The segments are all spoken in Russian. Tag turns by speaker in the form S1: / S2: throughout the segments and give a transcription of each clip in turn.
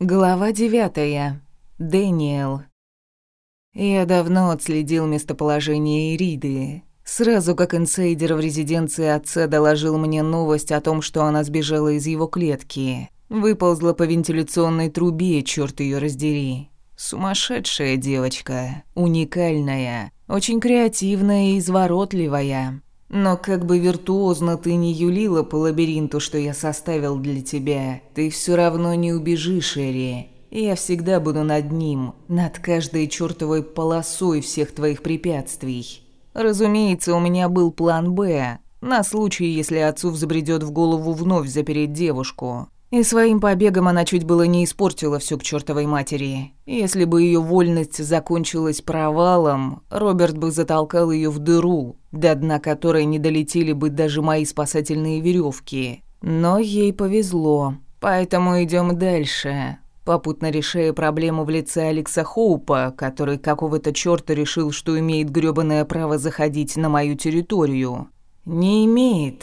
S1: Глава 9. Дэниел. Я давно отследил местоположение Ириды. Сразу как инсайдер в резиденции отца доложил мне новость о том, что она сбежала из его клетки. Выползла по вентиляционной трубе, черт её раздери. Сумасшедшая девочка, уникальная, очень креативная и изворотливая. Но как бы виртуозно ты не юлила по лабиринту, что я составил для тебя, ты все равно не убежишь, Эри. Я всегда буду над ним, над каждой чертовой полосой всех твоих препятствий. Разумеется, у меня был план «Б», на случай, если отцу взбредет в голову вновь запереть девушку. И своим побегом она чуть было не испортила всё к чёртовой матери. Если бы её вольность закончилась провалом, Роберт бы затолкал её в дыру, до дна которой не долетели бы даже мои спасательные верёвки. Но ей повезло, поэтому идём дальше. Попутно решая проблему в лице Алекса Хоупа, который какого-то чёрта решил, что имеет грёбаное право заходить на мою территорию. «Не имеет»,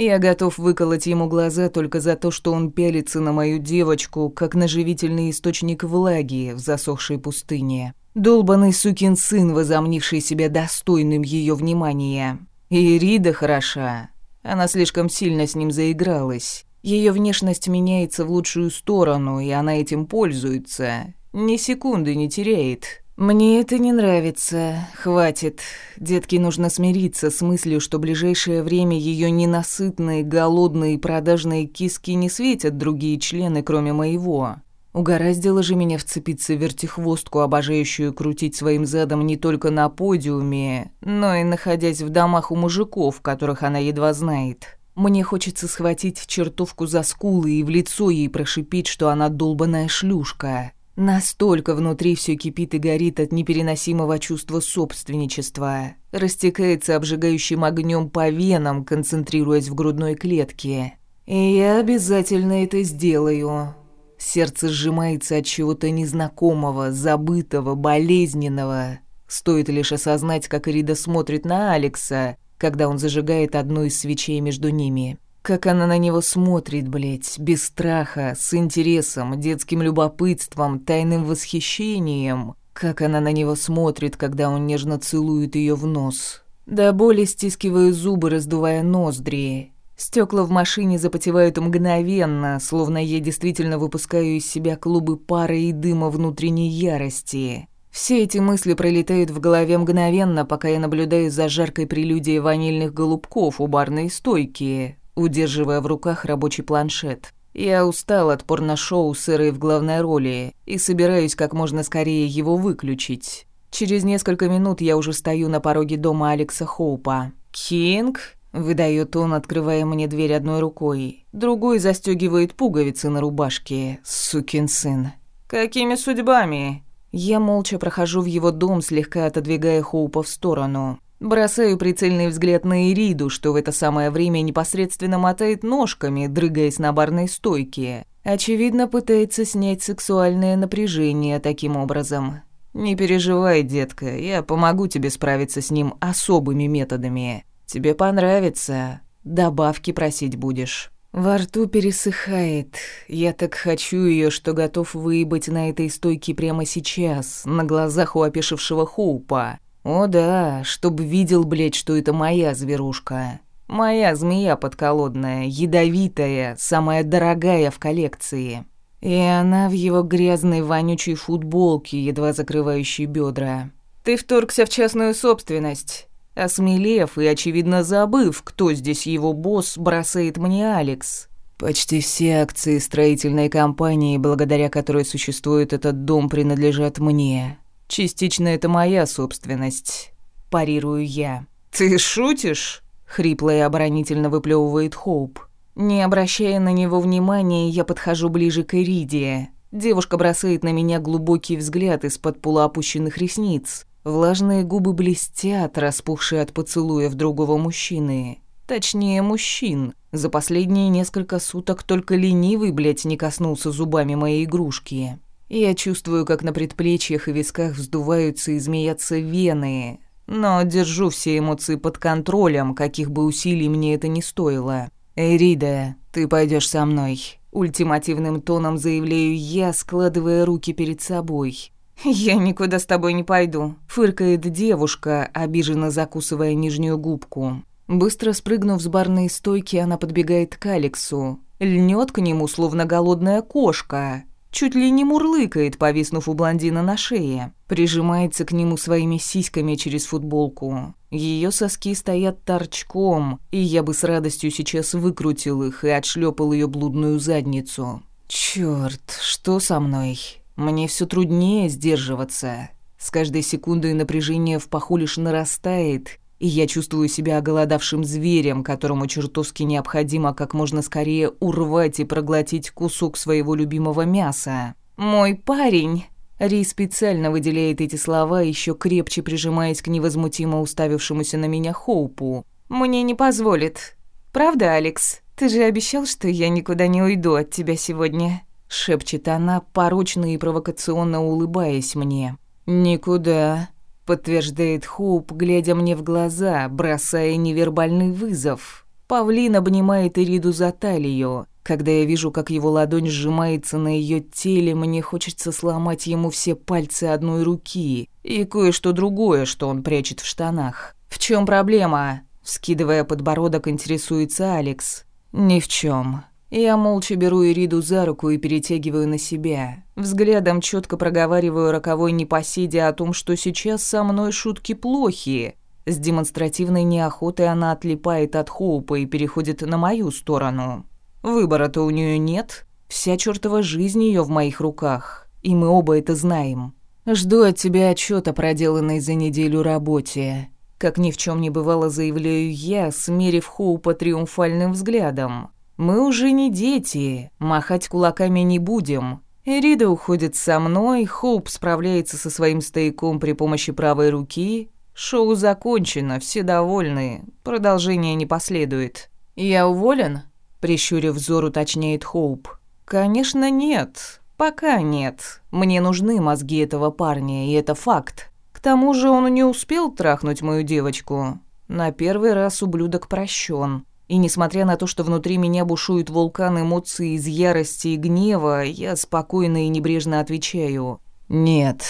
S1: я готов выколоть ему глаза только за то, что он пялится на мою девочку, как наживительный источник влаги в засохшей пустыне. Долбанный сукин сын, возомнивший себя достойным ее внимания. И Рида хороша. Она слишком сильно с ним заигралась. Ее внешность меняется в лучшую сторону, и она этим пользуется. Ни секунды не теряет. «Мне это не нравится. Хватит. Детке нужно смириться с мыслью, что ближайшее время ее ненасытные, голодные и продажные киски не светят другие члены, кроме моего. Угораздило же меня вцепиться в вертихвостку, обожающую крутить своим задом не только на подиуме, но и находясь в домах у мужиков, которых она едва знает. Мне хочется схватить чертовку за скулы и в лицо ей прошипеть, что она долбаная шлюшка». Настолько внутри все кипит и горит от непереносимого чувства собственничества. Растекается обжигающим огнем по венам, концентрируясь в грудной клетке. И я обязательно это сделаю. Сердце сжимается от чего-то незнакомого, забытого, болезненного. Стоит лишь осознать, как Рида смотрит на Алекса, когда он зажигает одну из свечей между ними как она на него смотрит, блядь, без страха, с интересом, детским любопытством, тайным восхищением. Как она на него смотрит, когда он нежно целует ее в нос. До боли стискиваю зубы, раздувая ноздри. Стекла в машине запотевают мгновенно, словно я действительно выпускаю из себя клубы пары и дыма внутренней ярости. Все эти мысли пролетают в голове мгновенно, пока я наблюдаю за жаркой прелюдией ванильных голубков у барной стойки, удерживая в руках рабочий планшет. Я устал от порношоу с в главной роли и собираюсь как можно скорее его выключить. Через несколько минут я уже стою на пороге дома Алекса Хоупа. «Кинг?» – выдает он, открывая мне дверь одной рукой. Другой застегивает пуговицы на рубашке. Сукин сын. «Какими судьбами?» Я молча прохожу в его дом, слегка отодвигая Хоупа в сторону. Бросаю прицельный взгляд на Ириду, что в это самое время непосредственно мотает ножками, дрыгаясь на барной стойке. Очевидно, пытается снять сексуальное напряжение таким образом. «Не переживай, детка, я помогу тебе справиться с ним особыми методами. Тебе понравится. Добавки просить будешь». Во рту пересыхает. Я так хочу ее, что готов выебать на этой стойке прямо сейчас, на глазах у опешившего Хоупа. О да, чтобы видел, блядь, что это моя зверушка. Моя змея подколодная, ядовитая, самая дорогая в коллекции. И она в его грязной вонючей футболке, едва закрывающей бедра. Ты вторгся в частную собственность. Осмелев и, очевидно, забыв, кто здесь его босс, бросает мне Алекс. Почти все акции строительной компании, благодаря которой существует этот дом, принадлежат мне. Частично это моя собственность. Парирую я. Ты шутишь? Хрипло и оборонительно выплевывает Хоуп. Не обращая на него внимания, я подхожу ближе к Иридии. Девушка бросает на меня глубокий взгляд из-под полуопущенных ресниц. Влажные губы блестят, распухшие от поцелуев другого мужчины. Точнее, мужчин. За последние несколько суток только ленивый, блять не коснулся зубами моей игрушки. Я чувствую, как на предплечьях и висках вздуваются и змеятся вены. Но держу все эмоции под контролем, каких бы усилий мне это ни стоило. «Эрида, ты пойдешь со мной», — ультимативным тоном заявляю я, складывая руки перед собой. «Я никуда с тобой не пойду», — фыркает девушка, обиженно закусывая нижнюю губку. Быстро спрыгнув с барной стойки, она подбегает к Алексу. Льнет к нему, словно голодная кошка, чуть ли не мурлыкает, повиснув у блондина на шее. Прижимается к нему своими сиськами через футболку. Ее соски стоят торчком, и я бы с радостью сейчас выкрутил их и отшлепал ее блудную задницу. Черт, что со мной? Мне все труднее сдерживаться. С каждой секундой напряжение в паху лишь нарастает, и я чувствую себя оголодавшим зверем, которому чертовски необходимо как можно скорее урвать и проглотить кусок своего любимого мяса. «Мой парень!» Ри специально выделяет эти слова, еще крепче прижимаясь к невозмутимо уставившемуся на меня Хоупу. «Мне не позволит. Правда, Алекс? Ты же обещал, что я никуда не уйду от тебя сегодня?» Шепчет она, порочно и провокационно улыбаясь мне. «Никуда», Подтверждает Хоуп, глядя мне в глаза, бросая невербальный вызов. Павлин обнимает Ириду за талию. Когда я вижу, как его ладонь сжимается на ее теле, мне хочется сломать ему все пальцы одной руки и кое-что другое, что он прячет в штанах. «В чем проблема?» Вскидывая подбородок, интересуется Алекс. «Ни в чем. Я молча беру Ириду за руку и перетягиваю на себя. Взглядом четко проговариваю роковой непоседе о том, что сейчас со мной шутки плохие. С демонстративной неохотой она отлипает от Хоупа и переходит на мою сторону. Выбора-то у нее нет. Вся чертова жизнь ее в моих руках. И мы оба это знаем. Жду от тебя отчет о проделанной за неделю работе. Как ни в чем не бывало, заявляю я, смерив Хоупа триумфальным взглядом. Мы уже не дети, махать кулаками не будем. Эрида уходит со мной, Хоуп справляется со своим стояком при помощи правой руки. Шоу закончено, все довольны. Продолжение не последует. Я уволен? Прищурив взор, уточняет Хоуп. Конечно, нет. Пока нет. Мне нужны мозги этого парня, и это факт. К тому же он не успел трахнуть мою девочку. На первый раз ублюдок прощен. И несмотря на то, что внутри меня бушуют вулкан эмоций из ярости и гнева, я спокойно и небрежно отвечаю «Нет».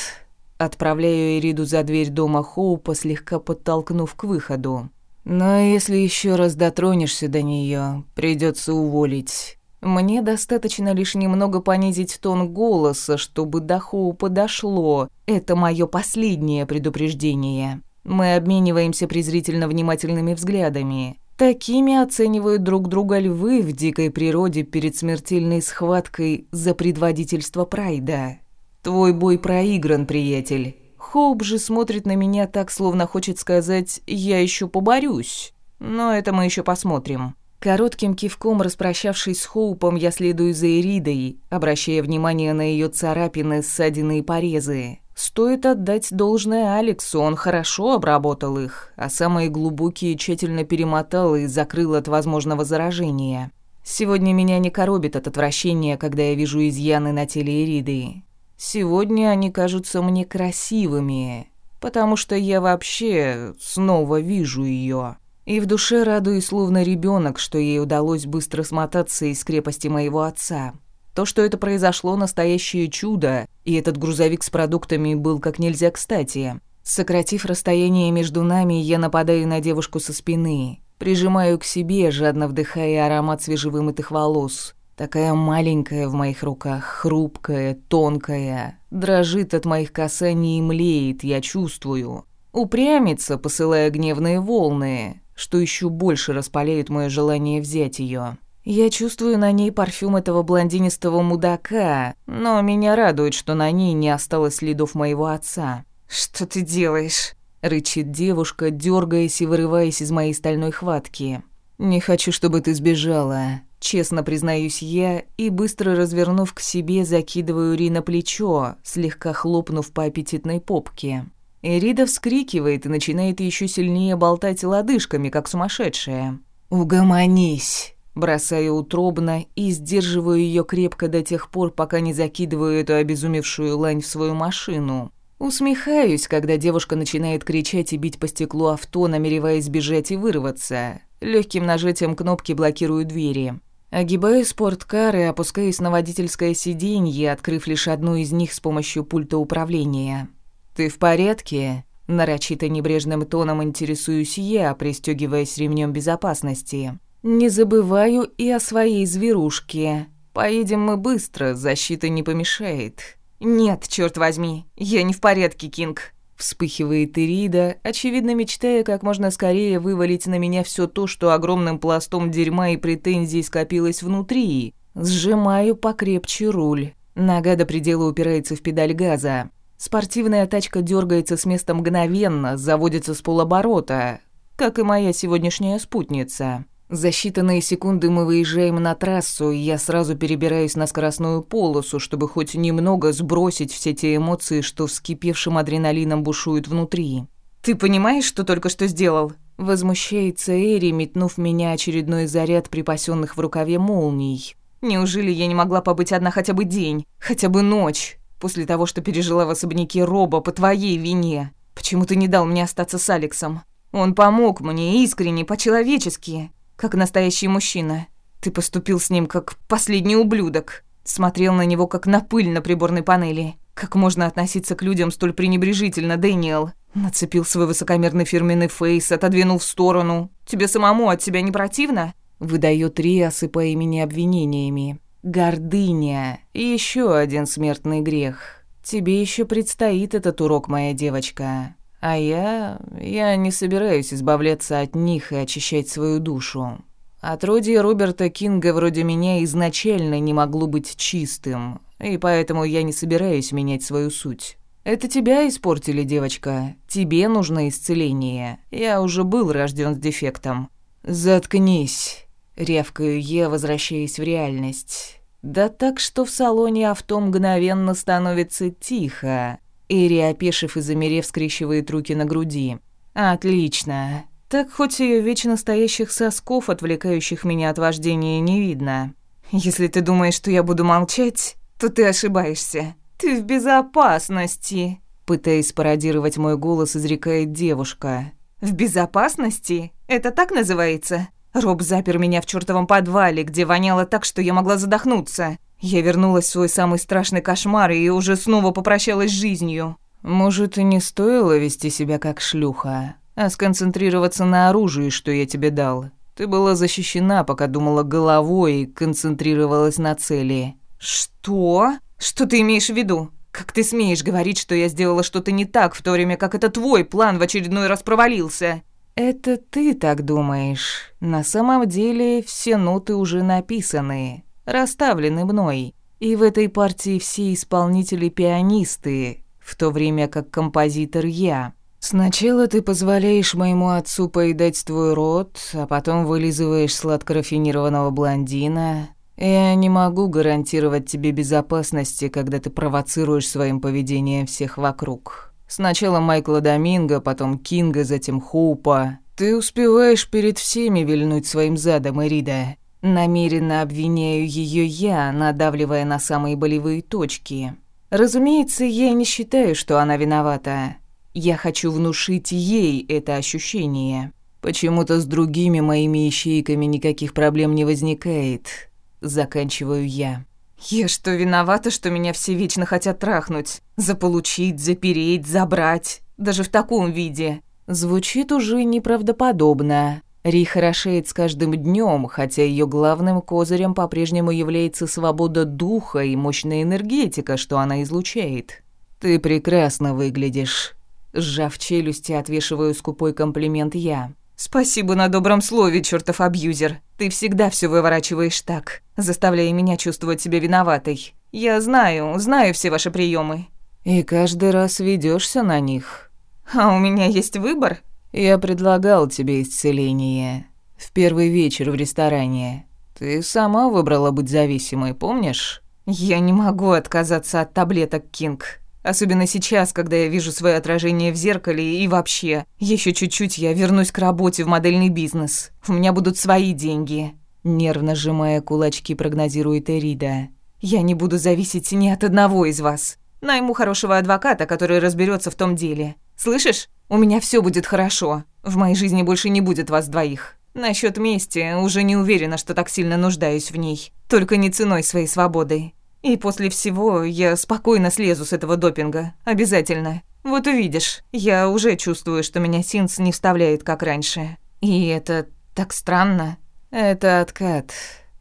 S1: Отправляю Эриду за дверь дома Хоупа, слегка подтолкнув к выходу. «Но если еще раз дотронешься до нее, придется уволить». Мне достаточно лишь немного понизить тон голоса, чтобы до Хоупа дошло. Это мое последнее предупреждение. Мы обмениваемся презрительно внимательными взглядами. Такими оценивают друг друга львы в дикой природе перед смертельной схваткой за предводительство Прайда. «Твой бой проигран, приятель». Хоуп же смотрит на меня так, словно хочет сказать «я еще поборюсь». Но это мы еще посмотрим. Коротким кивком распрощавшись с Хоупом, я следую за Эридой, обращая внимание на ее царапины, ссадины и порезы. Стоит отдать должное Алексу, он хорошо обработал их, а самые глубокие тщательно перемотал и закрыл от возможного заражения. Сегодня меня не коробит от отвращения, когда я вижу изъяны на теле Эриды. Сегодня они кажутся мне красивыми, потому что я вообще снова вижу ее. И в душе радуюсь, словно ребенок, что ей удалось быстро смотаться из крепости моего отца. То, что это произошло, настоящее чудо, и этот грузовик с продуктами был как нельзя кстати. Сократив расстояние между нами, я нападаю на девушку со спины. Прижимаю к себе, жадно вдыхая аромат свежевымытых волос. Такая маленькая в моих руках, хрупкая, тонкая. Дрожит от моих касаний и млеет, я чувствую. Упрямится, посылая гневные волны, что еще больше распаляет мое желание взять ее. Я чувствую на ней парфюм этого блондинистого мудака, но меня радует, что на ней не осталось следов моего отца. «Что ты делаешь?» — рычит девушка, дергаясь и вырываясь из моей стальной хватки. «Не хочу, чтобы ты сбежала», — честно признаюсь я и, быстро развернув к себе, закидываю Ри на плечо, слегка хлопнув по аппетитной попке. Эрида вскрикивает и начинает еще сильнее болтать лодыжками, как сумасшедшая. «Угомонись!» бросаю утробно и сдерживаю ее крепко до тех пор, пока не закидываю эту обезумевшую лань в свою машину. Усмехаюсь, когда девушка начинает кричать и бить по стеклу авто, намереваясь бежать и вырваться. Легким нажатием кнопки блокирую двери. Огибаю спорткар и опускаюсь на водительское сиденье, открыв лишь одну из них с помощью пульта управления. «Ты в порядке?» Нарочито небрежным тоном интересуюсь я, пристегиваясь ремнем безопасности. Не забываю и о своей зверушке. Поедем мы быстро, защита не помешает.
S2: Нет, черт возьми, я не в порядке, Кинг.
S1: Вспыхивает Ирида, очевидно мечтая как можно скорее вывалить на меня все то, что огромным пластом дерьма и претензий скопилось внутри. Сжимаю покрепче руль. Нога до предела упирается в педаль газа. Спортивная тачка дергается с места мгновенно, заводится с полоборота, как и моя сегодняшняя спутница. За считанные секунды мы выезжаем на трассу, и я сразу перебираюсь на скоростную полосу, чтобы хоть немного сбросить все те эмоции, что вскипевшим адреналином бушуют внутри.
S2: «Ты понимаешь, что только что сделал?»
S1: Возмущается Эри, метнув меня очередной заряд припасенных в рукаве молний.
S2: «Неужели я не могла побыть одна хотя бы день? Хотя бы ночь? После того, что пережила в особняке Роба по твоей вине? Почему ты не дал мне остаться с Алексом? Он помог мне искренне, по-человечески. Как настоящий мужчина. Ты поступил с ним как последний ублюдок. Смотрел на него как на пыль на приборной панели. Как можно относиться к людям столь пренебрежительно, Дэниел? Нацепил свой высокомерный фирменный фейс, отодвинул в сторону. Тебе самому от себя не противно?
S1: Выдает Ри, по имени обвинениями. Гордыня. Еще один смертный грех. Тебе еще предстоит этот урок, моя девочка. А я... я не собираюсь избавляться от них и очищать свою душу. Отродье Роберта Кинга вроде меня изначально не могло быть чистым, и поэтому я не собираюсь менять свою суть. Это тебя испортили, девочка. Тебе нужно исцеление. Я уже был рожден с дефектом. Заткнись, рявкаю я, возвращаясь в реальность. Да так, что в салоне авто мгновенно становится тихо. Ири, опешив и замерев, скрещивает руки на груди. «Отлично. Так хоть ее вечно стоящих сосков, отвлекающих меня от вождения, не видно.
S2: Если ты думаешь, что я буду молчать, то ты ошибаешься. Ты в безопасности!»
S1: Пытаясь пародировать мой голос, изрекает девушка.
S2: «В безопасности? Это так называется?» Роб запер меня в чертовом подвале, где воняло так, что я могла задохнуться. Я вернулась в свой самый страшный кошмар и уже снова попрощалась с жизнью.
S1: Может, и не стоило вести себя как шлюха, а сконцентрироваться на оружии, что я тебе дал. Ты была защищена, пока думала головой и концентрировалась на цели.
S2: Что? Что ты имеешь в виду? Как ты смеешь говорить, что я сделала что-то не так, в то время как это твой план в очередной раз провалился?
S1: Это ты так думаешь. На самом деле все ноты уже написаны расставлены мной. И в этой партии все исполнители-пианисты, в то время как композитор я. Сначала ты позволяешь моему отцу поедать твой рот, а потом вылизываешь сладкорафинированного блондина. Я не могу гарантировать тебе безопасности, когда ты провоцируешь своим поведением всех вокруг. Сначала Майкла Доминго, потом Кинга, затем Хоупа. Ты успеваешь перед всеми вильнуть своим задом, Ирида намеренно обвиняю ее я, надавливая на самые болевые точки. Разумеется, я не считаю, что она виновата. Я хочу внушить ей это ощущение. Почему-то с другими моими ищейками никаких проблем не возникает. Заканчиваю я.
S2: Я что, виновата, что меня все вечно хотят трахнуть? Заполучить, запереть, забрать. Даже в таком виде.
S1: Звучит уже неправдоподобно. Ри Рихорошеет с каждым днем, хотя ее главным козырем по-прежнему является свобода духа и мощная энергетика, что она излучает. «Ты прекрасно выглядишь», — сжав челюсти, отвешиваю скупой комплимент я.
S2: «Спасибо на добром слове, чертов абьюзер. Ты всегда все выворачиваешь так, заставляя меня чувствовать себя виноватой. Я знаю, знаю все ваши приемы.
S1: «И каждый раз ведешься на них».
S2: «А у меня есть выбор?»
S1: Я предлагал тебе исцеление. В первый вечер в ресторане. Ты сама выбрала быть зависимой, помнишь?
S2: Я не могу отказаться от таблеток, Кинг. Особенно сейчас, когда я вижу свое отражение в зеркале и вообще. Еще чуть-чуть я вернусь к работе в модельный бизнес. У меня будут свои деньги.
S1: Нервно сжимая кулачки, прогнозирует Эрида.
S2: Я не буду зависеть ни от одного из вас. Найму хорошего адвоката, который разберется в том деле. Слышишь, у меня все будет хорошо. В моей жизни больше не будет вас двоих. Насчет мести уже не уверена, что так сильно нуждаюсь в ней. Только не ценой своей свободы. И после всего я спокойно слезу с этого допинга. Обязательно. Вот увидишь, я уже чувствую, что меня Синс не вставляет, как раньше. И это так странно.
S1: Это откат.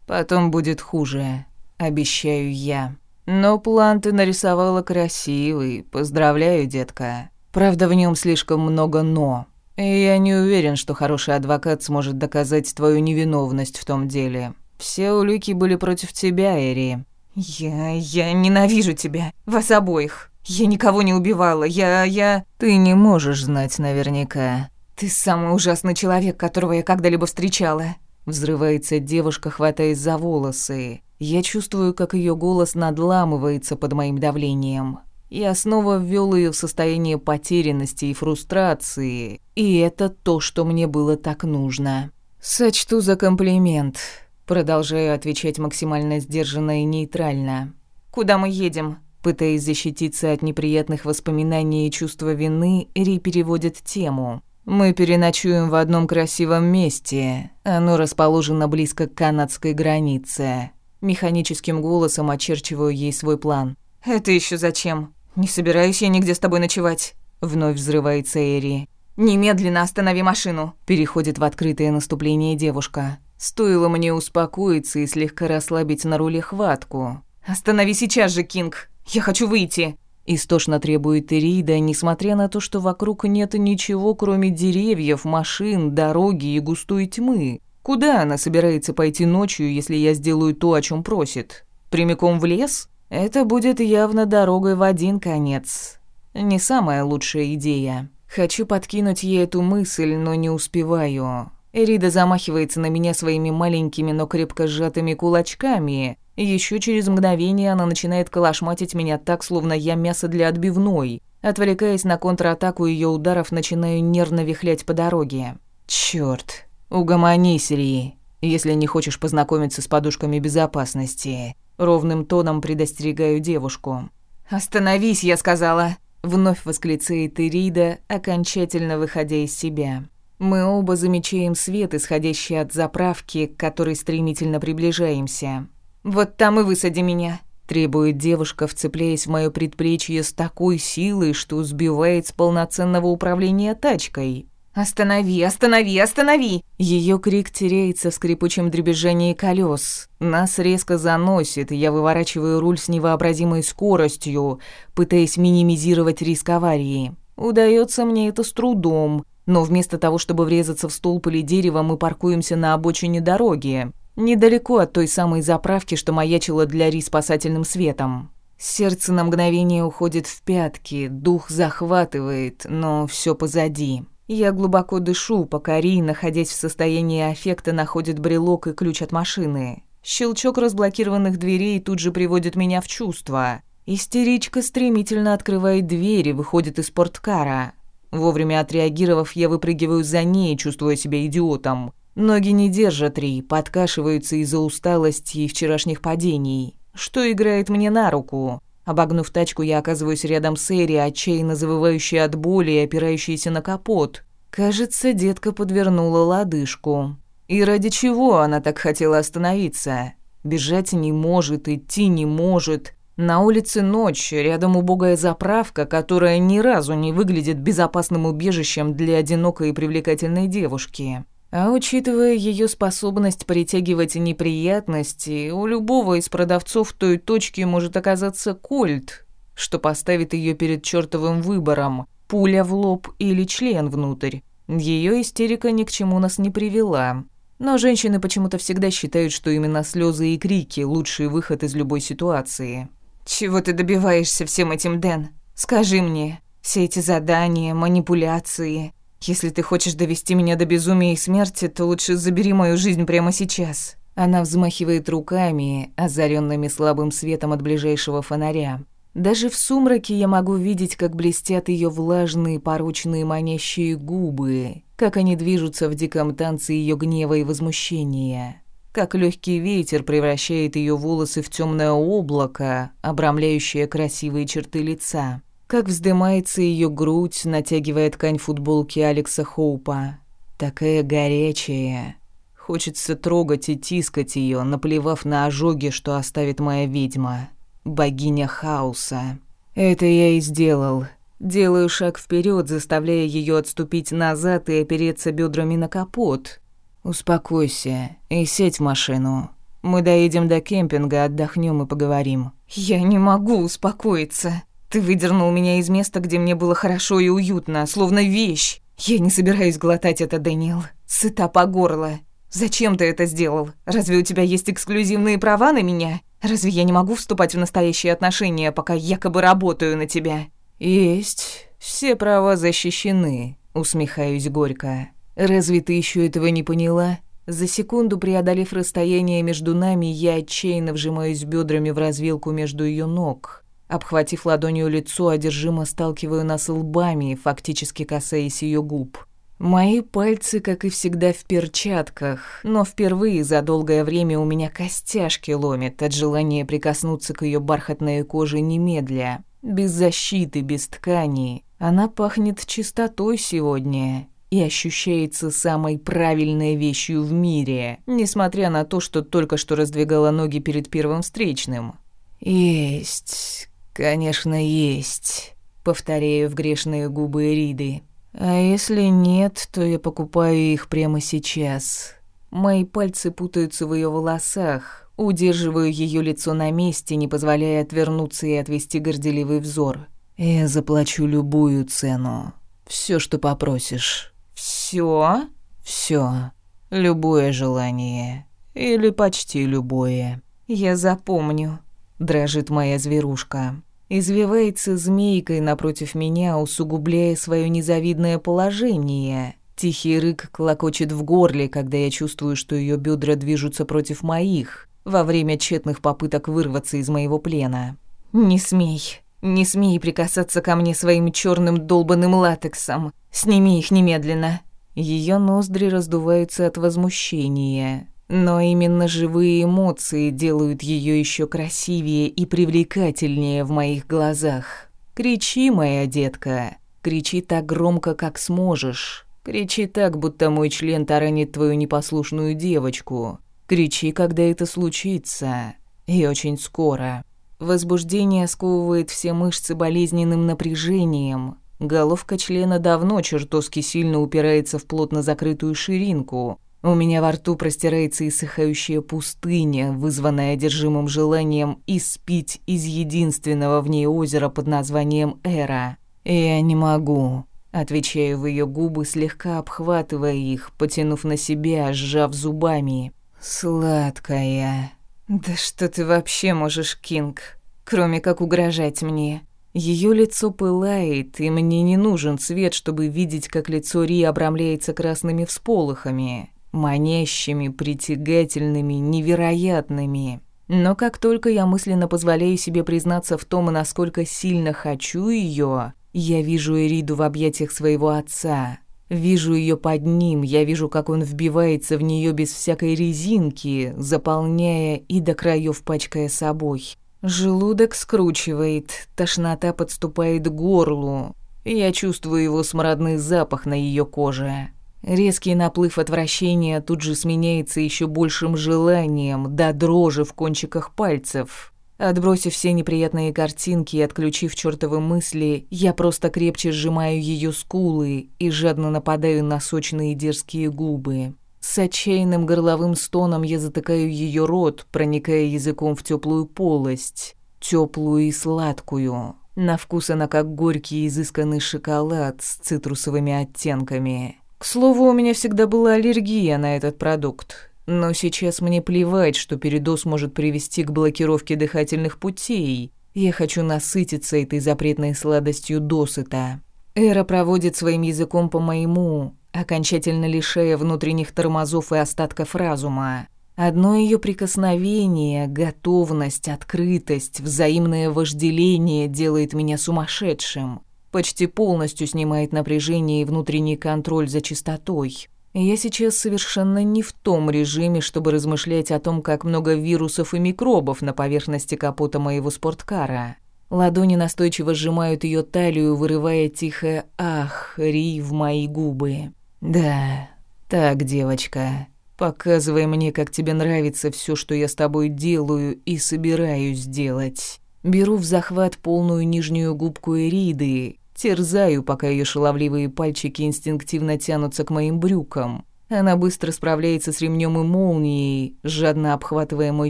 S1: Потом будет хуже. Обещаю я. Но план ты нарисовала красивый. Поздравляю, детка. Правда, в нем слишком много «но». И я не уверен, что хороший адвокат сможет доказать твою невиновность в том деле. Все улики были против тебя, Эри.
S2: Я... я ненавижу тебя. Вас обоих. Я никого не убивала. Я... я...
S1: Ты не можешь знать наверняка.
S2: Ты самый ужасный человек, которого я когда-либо встречала.
S1: Взрывается девушка, хватаясь за волосы. Я чувствую, как ее голос надламывается под моим давлением. Я снова ввел ее в состояние потерянности и фрустрации, и это то, что мне было так нужно. «Сочту за комплимент», — продолжаю отвечать максимально сдержанно и нейтрально.
S2: «Куда мы едем?»
S1: Пытаясь защититься от неприятных воспоминаний и чувства вины, Ри переводит тему. «Мы переночуем в одном красивом месте. Оно расположено близко к канадской границе». Механическим голосом очерчиваю ей свой план.
S2: «Это еще зачем?» «Не собираюсь я нигде с тобой ночевать», — вновь взрывается Эри. «Немедленно останови машину», — переходит в открытое наступление девушка.
S1: Стоило мне успокоиться и слегка расслабить на руле хватку.
S2: «Останови сейчас же, Кинг! Я хочу выйти!»
S1: Истошно требует Ирида, несмотря на то, что вокруг нет ничего, кроме деревьев, машин, дороги и густой тьмы. Куда она собирается пойти ночью, если я сделаю то, о чем просит? Прямиком в лес? Это будет явно дорогой в один конец. Не самая лучшая идея. Хочу подкинуть ей эту мысль, но не успеваю. Эрида замахивается на меня своими маленькими, но крепко сжатыми кулачками. Еще через мгновение она начинает колошматить меня так, словно я мясо для отбивной. Отвлекаясь на контратаку ее ударов, начинаю нервно вихлять по дороге. Черт, угомонись, Ри, если не хочешь познакомиться с подушками безопасности. — ровным тоном предостерегаю девушку.
S2: «Остановись», — я сказала.
S1: Вновь восклицает Ирида, окончательно выходя из себя. Мы оба замечаем свет, исходящий от заправки, к которой стремительно приближаемся.
S2: «Вот там и высади меня», —
S1: требует девушка, вцепляясь в моё предплечье с такой силой, что сбивает с полноценного управления тачкой.
S2: «Останови, останови, останови!»
S1: Ее крик теряется в скрипучем дребезжении колес. Нас резко заносит, и я выворачиваю руль с невообразимой скоростью, пытаясь минимизировать риск аварии. Удается мне это с трудом, но вместо того, чтобы врезаться в столб или дерево, мы паркуемся на обочине дороги, недалеко от той самой заправки, что маячила для Ри спасательным светом. Сердце на мгновение уходит в пятки, дух захватывает, но все позади. Я глубоко дышу, пока Ри, находясь в состоянии аффекта, находит брелок и ключ от машины. Щелчок разблокированных дверей тут же приводит меня в чувство. Истеричка стремительно открывает дверь и выходит из спорткара. Вовремя отреагировав, я выпрыгиваю за ней, чувствуя себя идиотом. Ноги не держат Ри, подкашиваются из-за усталости и вчерашних падений. Что играет мне на руку? Обогнув тачку, я оказываюсь рядом с Эри, отчаянно завывающей от боли и опирающейся на капот. Кажется, детка подвернула лодыжку. И ради чего она так хотела остановиться? Бежать не может, идти не может. На улице ночь, рядом убогая заправка, которая ни разу не выглядит безопасным убежищем для одинокой и привлекательной девушки. А учитывая ее способность притягивать неприятности, у любого из продавцов той точки может оказаться кольт, что поставит ее перед чертовым выбором – пуля в лоб или член внутрь. Ее истерика ни к чему нас не привела. Но женщины почему-то всегда считают, что именно слезы и крики – лучший выход из любой ситуации.
S2: «Чего ты добиваешься всем этим, Дэн? Скажи мне. Все эти задания, манипуляции. Если ты хочешь довести меня до безумия и смерти, то лучше забери мою жизнь прямо сейчас.
S1: Она взмахивает руками, озаренными слабым светом от ближайшего фонаря. Даже в сумраке я могу видеть, как блестят ее влажные, порочные, манящие губы, как они движутся в диком танце ее гнева и возмущения, как легкий ветер превращает ее волосы в темное облако, обрамляющее красивые черты лица как вздымается ее грудь, натягивая ткань футболки Алекса Хоупа. Такая горячая. Хочется трогать и тискать ее, наплевав на ожоги, что оставит моя ведьма. Богиня хаоса. Это я и сделал. Делаю шаг вперед, заставляя ее отступить назад и опереться бедрами на капот. «Успокойся и сядь в машину. Мы доедем до кемпинга, отдохнем и поговорим».
S2: «Я не могу успокоиться», ты выдернул меня из места, где мне было хорошо и уютно, словно вещь. Я не собираюсь глотать это, Дэниел. Сыта по горло. Зачем ты это сделал? Разве у тебя есть эксклюзивные права на меня? Разве я не могу вступать в настоящие отношения, пока якобы работаю на тебя?
S1: Есть. Все права защищены, усмехаюсь горько. Разве ты еще этого не поняла? За секунду преодолев расстояние между нами, я отчаянно вжимаюсь бедрами в развилку между ее ног. Обхватив ладонью лицо, одержимо сталкиваю нас лбами, фактически касаясь ее губ. Мои пальцы, как и всегда, в перчатках, но впервые за долгое время у меня костяшки ломят от желания прикоснуться к ее бархатной коже немедля, без защиты, без ткани. Она пахнет чистотой сегодня и ощущается самой правильной вещью в мире, несмотря на то, что только что раздвигала ноги перед первым встречным. Есть, «Конечно, есть», — повторяю в грешные губы Риды. «А если нет, то я покупаю их прямо сейчас». Мои пальцы путаются в ее волосах, удерживаю ее лицо на месте, не позволяя отвернуться и отвести горделивый взор. «Я заплачу любую цену. Все, что попросишь».
S2: Все,
S1: все, Любое желание. Или почти любое.
S2: Я запомню.
S1: Дрожит моя зверушка извивается змейкой напротив меня, усугубляя свое незавидное положение. Тихий рык клокочет в горле, когда я чувствую, что ее бедра движутся против моих во время тщетных попыток вырваться из моего плена.
S2: «Не смей, не смей прикасаться ко мне своим черным долбанным латексом. Сними их немедленно».
S1: Ее ноздри раздуваются от возмущения. Но именно живые эмоции делают ее еще красивее и привлекательнее в моих глазах. Кричи, моя детка, кричи так громко, как сможешь. Кричи так, будто мой член таранит твою непослушную девочку. Кричи, когда это случится. И очень скоро. Возбуждение сковывает все мышцы болезненным напряжением. Головка члена давно чертовски сильно упирается в плотно закрытую ширинку, у меня во рту простирается иссыхающая пустыня, вызванная одержимым желанием испить из единственного в ней озера под названием Эра. «Э, «Я не могу», — отвечаю в ее губы, слегка обхватывая их, потянув на себя, сжав зубами. «Сладкая».
S2: «Да что ты вообще можешь, Кинг, кроме как угрожать мне?»
S1: Ее лицо пылает, и мне не нужен свет, чтобы видеть, как лицо Ри обрамляется красными всполохами манящими, притягательными, невероятными. Но как только я мысленно позволяю себе признаться в том, насколько сильно хочу ее, я вижу Эриду в объятиях своего отца. Вижу ее под ним, я вижу, как он вбивается в нее без всякой резинки, заполняя и до краев пачкая собой. Желудок скручивает, тошнота подступает к горлу. Я чувствую его смрадный запах на ее коже. Резкий наплыв отвращения тут же сменяется еще большим желанием, до да дрожи в кончиках пальцев. Отбросив все неприятные картинки и отключив чертовы мысли, я просто крепче сжимаю ее скулы и жадно нападаю на сочные дерзкие губы. С отчаянным горловым стоном я затыкаю ее рот, проникая языком в теплую полость, теплую и сладкую. На вкус она как горький изысканный шоколад с цитрусовыми оттенками. К слову, у меня всегда была аллергия на этот продукт. Но сейчас мне плевать, что передоз может привести к блокировке дыхательных путей. Я хочу насытиться этой запретной сладостью досыта. Эра проводит своим языком по моему, окончательно лишая внутренних тормозов и остатков разума. Одно ее прикосновение, готовность, открытость, взаимное вожделение делает меня сумасшедшим почти полностью снимает напряжение и внутренний контроль за чистотой. Я сейчас совершенно не в том режиме, чтобы размышлять о том, как много вирусов и микробов на поверхности капота моего спорткара. Ладони настойчиво сжимают ее талию, вырывая тихое «Ах, Ри!» в мои губы. «Да, так, девочка, показывай мне, как тебе нравится все, что я с тобой делаю и собираюсь делать». Беру в захват полную нижнюю губку Эриды Терзаю, пока ее шаловливые пальчики инстинктивно тянутся к моим брюкам. Она быстро справляется с ремнем и молнией, жадно обхватывая мой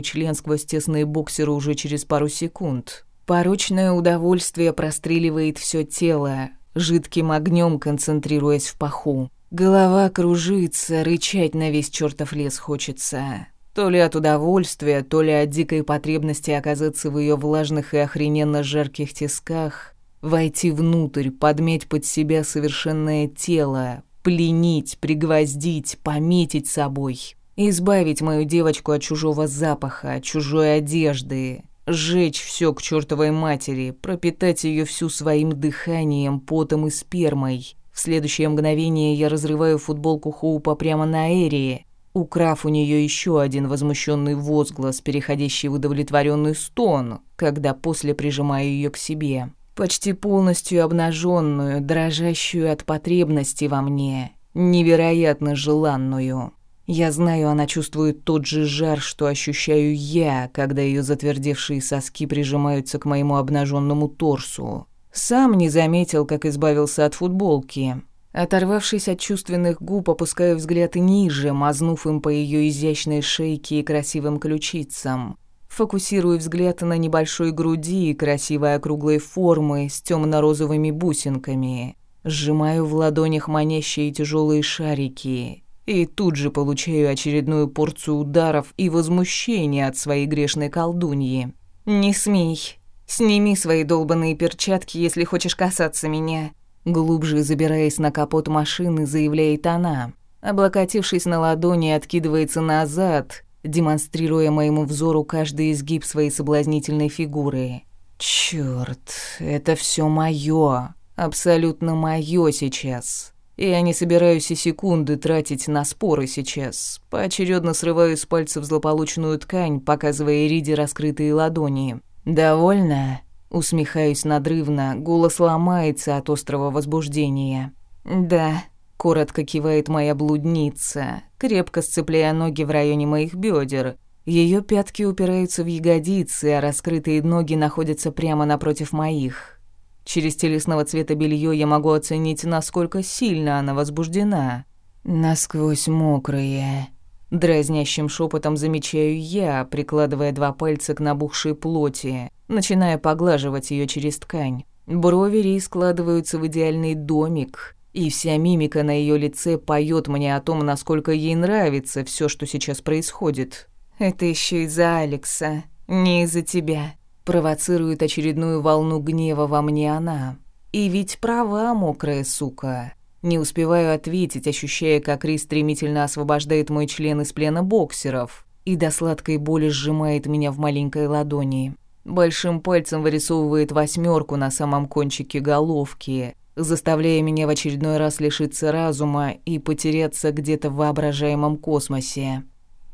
S1: член сквозь тесные боксеры уже через пару секунд. Порочное удовольствие простреливает все тело, жидким огнем концентрируясь в паху. Голова кружится, рычать на весь чертов лес хочется. То ли от удовольствия, то ли от дикой потребности оказаться в ее влажных и охрененно жарких тисках, Войти внутрь, подметь под себя совершенное тело, пленить, пригвоздить, пометить собой, избавить мою девочку от чужого запаха, от чужой одежды, сжечь все к чертовой матери, пропитать ее всю своим дыханием, потом и спермой. В следующее мгновение я разрываю футболку Хоупа прямо на Эрии, украв у нее еще один возмущенный возглас, переходящий в удовлетворенный стон, когда после прижимаю ее к себе почти полностью обнаженную, дрожащую от потребности во мне, невероятно желанную. Я знаю, она чувствует тот же жар, что ощущаю я, когда ее затвердевшие соски прижимаются к моему обнаженному торсу. Сам не заметил, как избавился от футболки. Оторвавшись от чувственных губ, опускаю взгляд ниже, мазнув им по ее изящной шейке и красивым ключицам фокусируя взгляд на небольшой груди, красивой округлой формы, с темно-розовыми бусинками. Сжимаю в ладонях манящие тяжелые шарики. И тут же получаю очередную порцию ударов и возмущения от своей грешной колдуньи. «Не смей. Сними свои долбанные перчатки, если хочешь касаться меня». Глубже забираясь на капот машины, заявляет она. Облокотившись на ладони, откидывается назад, демонстрируя моему взору каждый изгиб своей соблазнительной фигуры. «Чёрт, это всё моё, абсолютно моё сейчас. Я не собираюсь и секунды тратить на споры сейчас. Поочерёдно срываю с пальцев злополучную ткань, показывая Риде раскрытые ладони. «Довольно?» Усмехаюсь надрывно, голос ломается от острого возбуждения. «Да», Коротко кивает моя блудница, крепко сцепляя ноги в районе моих бедер. Ее пятки упираются в ягодицы, а раскрытые ноги находятся прямо напротив моих. Через телесного цвета белье я могу оценить, насколько сильно она возбуждена. Насквозь мокрые. Дразнящим шепотом замечаю я, прикладывая два пальца к набухшей плоти, начиная поглаживать ее через ткань. Брови Рей складываются в идеальный домик, и вся мимика на ее лице поет мне о том, насколько ей нравится все, что сейчас происходит. «Это еще из-за Алекса, не из-за тебя», — провоцирует очередную волну гнева во мне она. «И ведь права, мокрая сука». Не успеваю ответить, ощущая, как Рис стремительно освобождает мой член из плена боксеров и до сладкой боли сжимает меня в маленькой ладони. Большим пальцем вырисовывает восьмерку на самом кончике головки — заставляя меня в очередной раз лишиться разума и потеряться где-то в воображаемом космосе.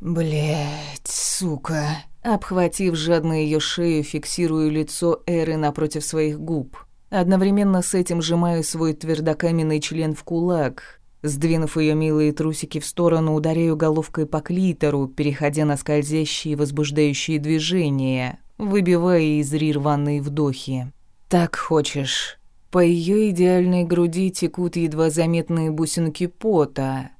S1: Блять, сука. Обхватив жадно ее шею, фиксирую лицо Эры напротив своих губ. Одновременно с этим сжимаю свой твердокаменный член в кулак. Сдвинув ее милые трусики в сторону, ударяю головкой по клитору, переходя на скользящие возбуждающие движения, выбивая из рваные вдохи. «Так хочешь». По ее идеальной груди текут едва заметные бусинки пота.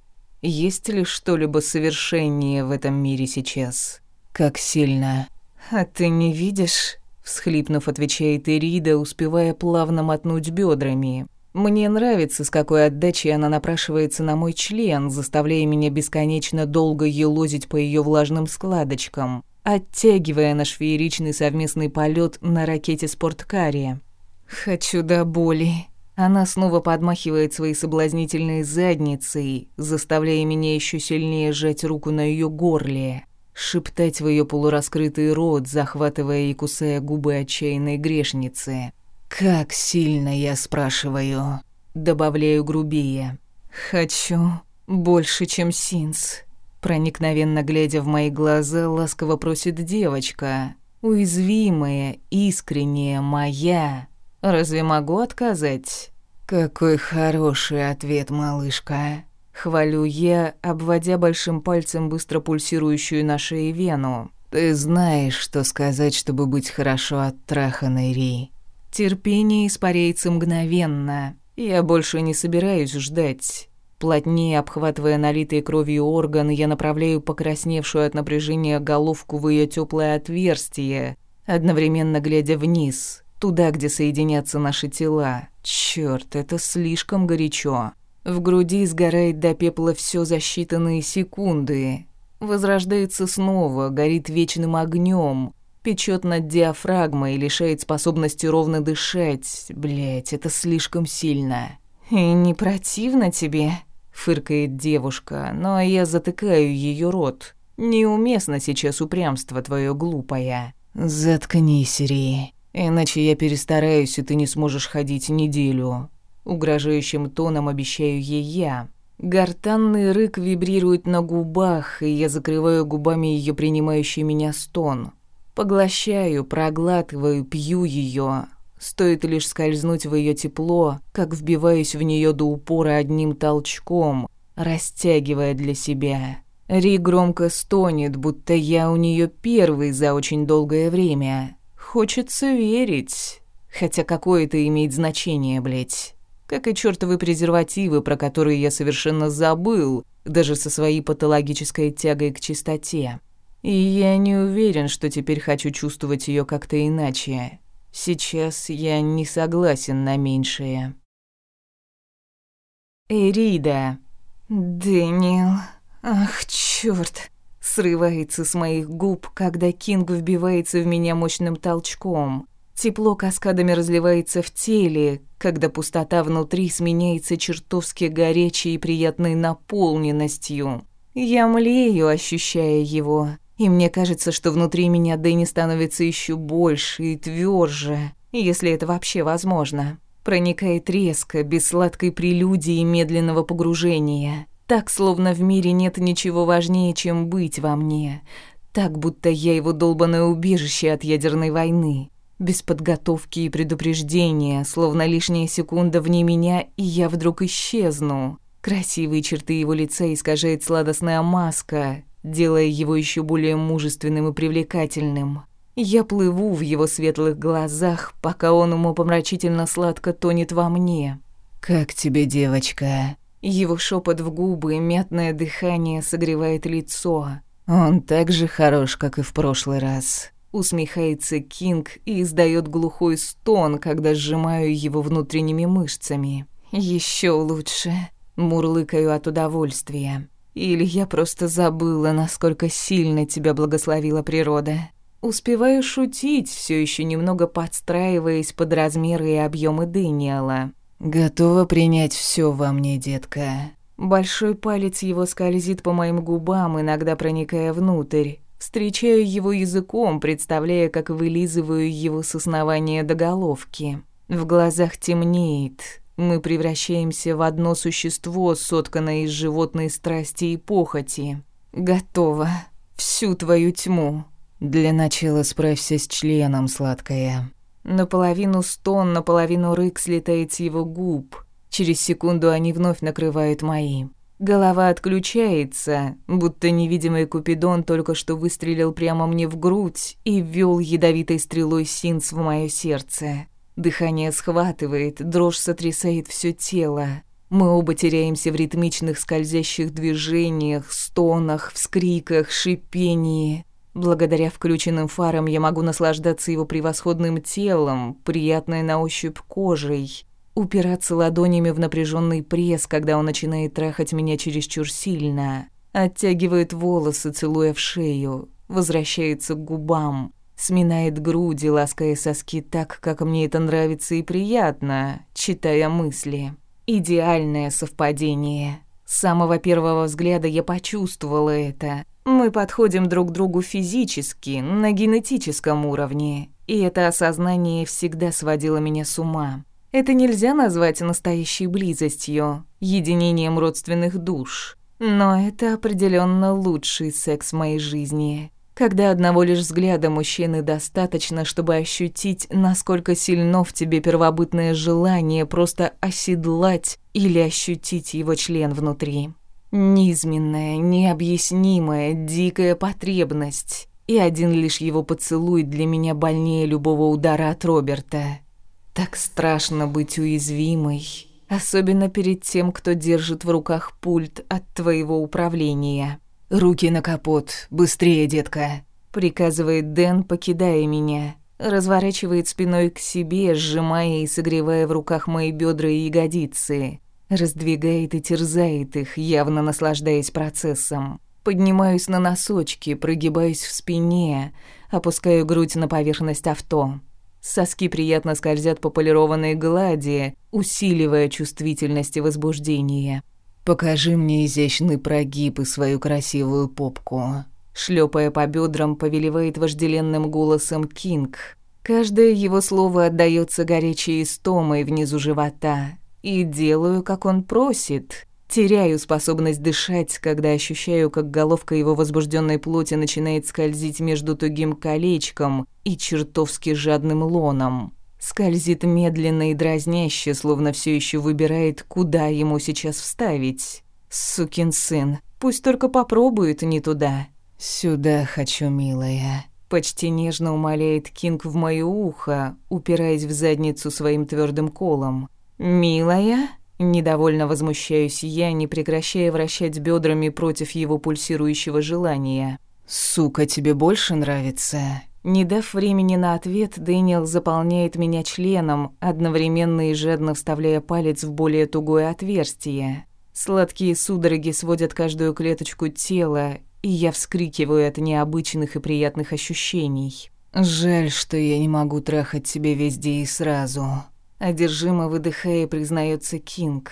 S1: Есть ли что-либо совершеннее в этом мире сейчас? Как сильно. А ты не видишь? Всхлипнув, отвечает Ирида, успевая плавно мотнуть бедрами. Мне нравится, с какой отдачей она напрашивается на мой член, заставляя меня бесконечно долго елозить по ее влажным складочкам, оттягивая наш фееричный совместный полет на ракете спорткаре. «Хочу до боли». Она снова подмахивает своей соблазнительной задницей, заставляя меня еще сильнее сжать руку на ее горле, шептать в ее полураскрытый рот, захватывая и кусая губы отчаянной грешницы. «Как сильно, я спрашиваю?» Добавляю грубее. «Хочу больше, чем Синс». Проникновенно глядя в мои глаза, ласково просит девочка. «Уязвимая, искренняя моя». Разве могу отказать? Какой хороший ответ, малышка. Хвалю я, обводя большим пальцем быстро пульсирующую на шее вену. Ты знаешь, что сказать, чтобы быть хорошо оттраханной, Ри. Терпение испаряется мгновенно. Я больше не собираюсь ждать. Плотнее обхватывая налитые кровью органы, я направляю покрасневшую от напряжения головку в ее теплое отверстие, одновременно глядя вниз туда, где соединятся наши тела. Черт, это слишком горячо. В груди сгорает до пепла все за считанные секунды. Возрождается снова, горит вечным огнем, печет над диафрагмой и лишает способности ровно дышать. Блять, это слишком сильно.
S2: И не противно тебе? фыркает девушка, но я затыкаю ее рот. Неуместно сейчас упрямство твое глупое.
S1: Заткнись, Ри. Иначе я перестараюсь, и ты не сможешь ходить неделю. Угрожающим тоном обещаю ей я. Гортанный рык вибрирует на губах, и я закрываю губами ее принимающий меня стон. Поглощаю, проглатываю, пью ее. Стоит лишь скользнуть в ее тепло, как вбиваюсь в нее до упора одним толчком, растягивая для себя. Ри громко стонет, будто я у нее первый за очень долгое время хочется верить. Хотя какое это имеет значение, блядь. Как и чертовы презервативы, про которые я совершенно забыл, даже со своей патологической тягой к чистоте. И я не уверен, что теперь хочу чувствовать ее как-то иначе. Сейчас я не согласен на меньшее.
S2: Эрида. Дэниел. Ах, чёрт срывается с моих губ, когда Кинг вбивается в меня мощным толчком. Тепло каскадами разливается в теле, когда пустота внутри сменяется чертовски горячей и приятной наполненностью. Я млею, ощущая его, и мне кажется, что внутри меня Дэнни становится еще больше и тверже, если это вообще возможно. Проникает резко, без сладкой прелюдии и медленного погружения. Так, словно в мире нет ничего важнее, чем быть во мне. Так, будто я его долбанное убежище от ядерной войны. Без подготовки и предупреждения, словно лишняя секунда вне меня, и я вдруг исчезну. Красивые черты его лица искажает сладостная маска, делая его еще более мужественным и привлекательным. Я плыву в его светлых глазах, пока он умопомрачительно сладко тонет во мне.
S1: «Как тебе, девочка?»
S2: Его шепот в губы, мятное дыхание согревает лицо.
S1: Он так же хорош, как и в прошлый раз.
S2: Усмехается Кинг и издает глухой стон, когда сжимаю его внутренними мышцами. Еще лучше. Мурлыкаю от удовольствия. Или я просто забыла, насколько сильно тебя благословила природа. Успеваю шутить, все еще немного подстраиваясь под размеры и объемы Дэниела.
S1: «Готова принять все во мне, детка».
S2: Большой палец его скользит по моим губам, иногда проникая внутрь. Встречаю его языком, представляя, как вылизываю его с основания до головки. В глазах темнеет. Мы превращаемся в одно существо, сотканное из животной страсти и похоти. Готова. Всю твою тьму.
S1: Для начала справься с членом, сладкая.
S2: Наполовину стон, наполовину рык слетает с его губ. Через секунду они вновь накрывают мои. Голова отключается, будто невидимый Купидон только что выстрелил прямо мне в грудь и ввёл ядовитой стрелой синц в моё сердце. Дыхание схватывает, дрожь сотрясает всё тело. Мы оба теряемся в ритмичных скользящих движениях, стонах, вскриках, шипении. Благодаря включенным фарам я могу наслаждаться его превосходным телом, приятной на ощупь кожей, упираться ладонями в напряженный пресс, когда он начинает трахать меня чересчур сильно, оттягивает волосы, целуя в шею, возвращается к губам, сминает груди, лаская соски так, как мне это нравится и приятно, читая мысли. Идеальное совпадение. С самого первого взгляда я почувствовала это — мы подходим друг к другу физически, на генетическом уровне, и это осознание всегда сводило меня с ума. Это нельзя назвать настоящей близостью, единением родственных душ. Но это определенно лучший секс в моей жизни. Когда одного лишь взгляда мужчины достаточно, чтобы ощутить, насколько сильно в тебе первобытное желание просто оседлать или ощутить его член внутри.
S1: Низменная, необъяснимая, дикая потребность. И один лишь его поцелуй для меня больнее любого удара от Роберта. Так страшно быть уязвимой, особенно перед тем, кто держит в руках пульт от твоего управления. «Руки на капот, быстрее, детка!» — приказывает Дэн, покидая меня. Разворачивает спиной к себе, сжимая и согревая в руках мои бедра и ягодицы раздвигает и терзает их, явно наслаждаясь процессом. Поднимаюсь на носочки, прогибаюсь в спине, опускаю грудь на поверхность авто. Соски приятно скользят по полированной глади, усиливая чувствительность и возбуждение. «Покажи мне изящный прогиб и свою красивую попку», шлепая по бедрам, повелевает вожделенным голосом Кинг. Каждое его слово отдаётся горячей истомой внизу живота, и делаю, как он просит. Теряю способность дышать, когда ощущаю, как головка его возбужденной плоти начинает скользить между тугим колечком и чертовски жадным лоном. Скользит медленно и дразняще, словно все еще выбирает, куда ему сейчас вставить. Сукин сын, пусть только попробует не туда. «Сюда хочу, милая», — почти нежно умоляет Кинг в моё ухо, упираясь в задницу своим твердым колом. «Милая?» Недовольно возмущаюсь я, не прекращая вращать бедрами против его пульсирующего желания. «Сука, тебе больше нравится?» Не дав времени на ответ, Дэниел заполняет меня членом, одновременно и жадно вставляя палец в более тугое отверстие. Сладкие судороги сводят каждую клеточку тела, и я вскрикиваю от необычных и приятных ощущений. «Жаль, что я не могу трахать тебе везде и сразу», Одержимо выдыхая, признается Кинг.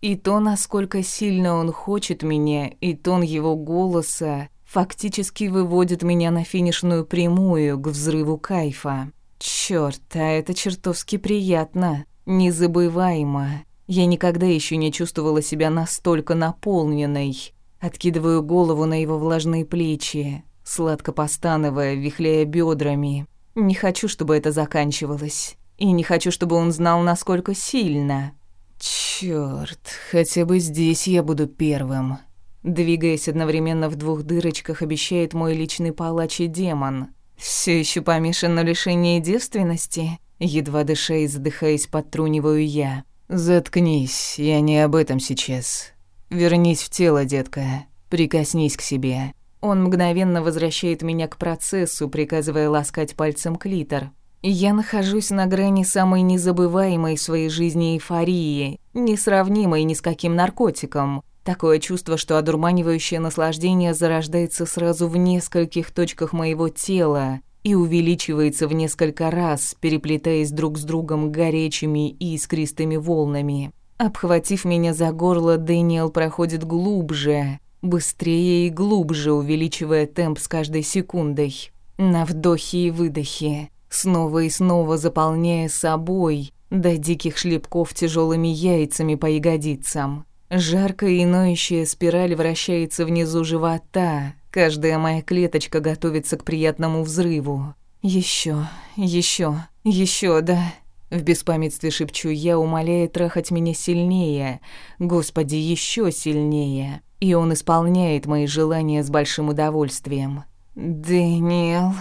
S1: И то, насколько сильно он хочет меня, и тон его голоса фактически выводит меня на финишную прямую к взрыву кайфа. Черт, а это чертовски приятно, незабываемо. Я никогда еще не чувствовала себя настолько наполненной. Откидываю голову на его влажные плечи, сладко постановая, вихляя бедрами. Не хочу, чтобы это заканчивалось. И не хочу, чтобы он знал, насколько сильно. Черт, хотя бы здесь я буду первым. Двигаясь одновременно в двух дырочках, обещает мой личный палач и демон. Все еще помешан на лишении девственности. Едва дыша и задыхаясь, подтруниваю я. «Заткнись, я не об этом сейчас. Вернись в тело, детка. Прикоснись к себе». Он мгновенно возвращает меня к процессу, приказывая ласкать пальцем клитор. Я нахожусь на грани самой незабываемой своей жизни эйфории, несравнимой ни с каким наркотиком. Такое чувство, что одурманивающее наслаждение зарождается сразу в нескольких точках моего тела и увеличивается в несколько раз, переплетаясь друг с другом горячими и искристыми волнами. Обхватив меня за горло, Дэниел проходит глубже, быстрее и глубже, увеличивая темп с каждой секундой. На вдохе и выдохе снова и снова заполняя собой до диких шлепков тяжелыми яйцами по ягодицам. Жаркая и ноющая спираль вращается внизу живота. Каждая моя клеточка готовится к приятному взрыву. Еще, еще, еще, да. В беспамятстве шепчу я, умоляя трахать меня сильнее. Господи, еще сильнее. И он исполняет мои желания с большим удовольствием. «Дэниел...»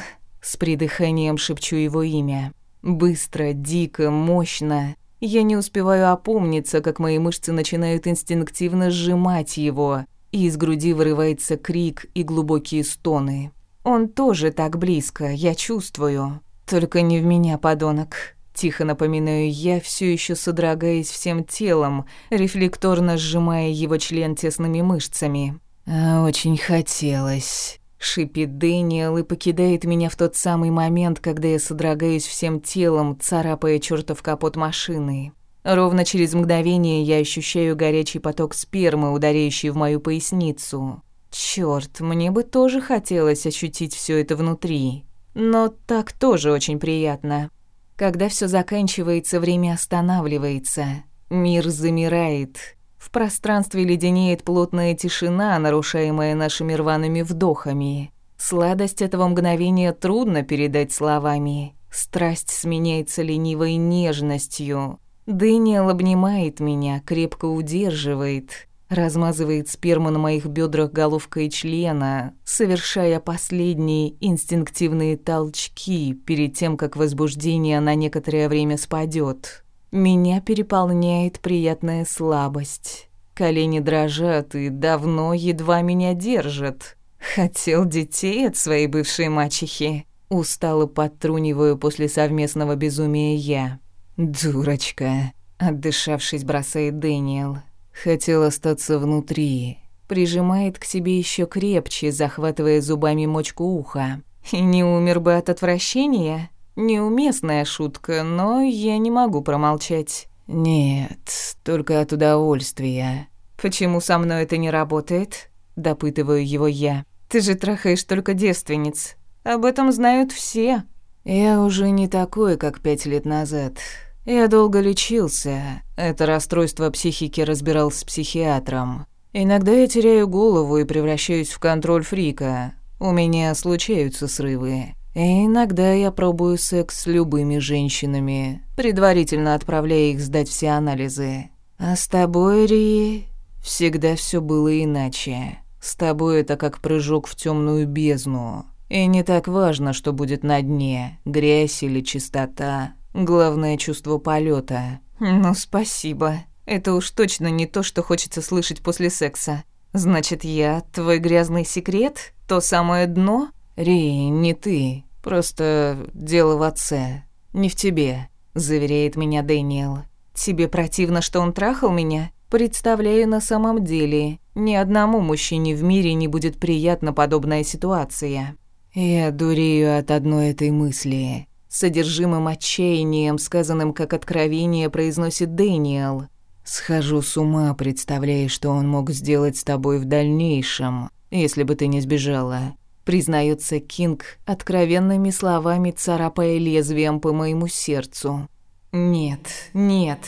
S1: с придыханием шепчу его имя. Быстро, дико, мощно. Я не успеваю опомниться, как мои мышцы начинают инстинктивно сжимать его, и из груди вырывается крик и глубокие стоны. Он тоже так близко, я чувствую. Только не в меня, подонок. Тихо напоминаю я, все еще содрогаясь всем телом, рефлекторно сжимая его член тесными мышцами. А, «Очень хотелось». Шипит Дэниел и покидает меня в тот самый момент, когда я содрогаюсь всем телом, царапая чертов капот машины. Ровно через мгновение я ощущаю горячий поток спермы, ударяющий в мою поясницу. Черт, мне бы тоже хотелось ощутить все это внутри. Но так тоже очень приятно. Когда все заканчивается, время останавливается. Мир замирает. В пространстве леденеет плотная тишина, нарушаемая нашими рваными вдохами. Сладость этого мгновения трудно передать словами. Страсть сменяется ленивой нежностью. Дэниел обнимает меня, крепко удерживает, размазывает сперму на моих бедрах головкой члена, совершая последние инстинктивные толчки перед тем, как возбуждение на некоторое время спадет. Меня переполняет приятная слабость. Колени дрожат и давно едва меня держат. Хотел детей от своей бывшей мачехи. Устало подтруниваю после совместного безумия я. «Дурочка», — отдышавшись, бросает Дэниел. «Хотел остаться внутри». Прижимает к себе еще крепче, захватывая зубами мочку уха. «И не умер бы от отвращения?» Неуместная шутка, но я не могу промолчать. Нет, только от удовольствия. Почему со мной это не работает? Допытываю его я. Ты же трахаешь только девственниц. Об этом знают все. Я уже не такой, как пять лет назад. Я долго лечился. Это расстройство психики разбирал с психиатром. Иногда я теряю голову и превращаюсь в контроль фрика. У меня случаются срывы. И иногда я пробую секс с любыми женщинами, предварительно отправляя их сдать все анализы. А с тобой, Ри, всегда все было иначе. С тобой это как прыжок в темную бездну. И не так важно, что будет на дне, грязь или чистота. Главное чувство полета. Ну, спасибо. Это уж точно не то, что хочется слышать после секса. Значит, я твой грязный секрет? То самое дно? Ри, не ты. «Просто дело в отце, не в тебе», — заверяет меня Дэниел. «Тебе противно, что он трахал меня?» «Представляю, на самом деле, ни одному мужчине в мире не будет приятна подобная ситуация». Я дурею от одной этой мысли. Содержимым отчаянием, сказанным как откровение, произносит Дэниел. «Схожу с ума, представляя, что он мог сделать с тобой в дальнейшем, если бы ты не сбежала. Признается Кинг откровенными словами царапая лезвием по моему сердцу. «Нет, нет,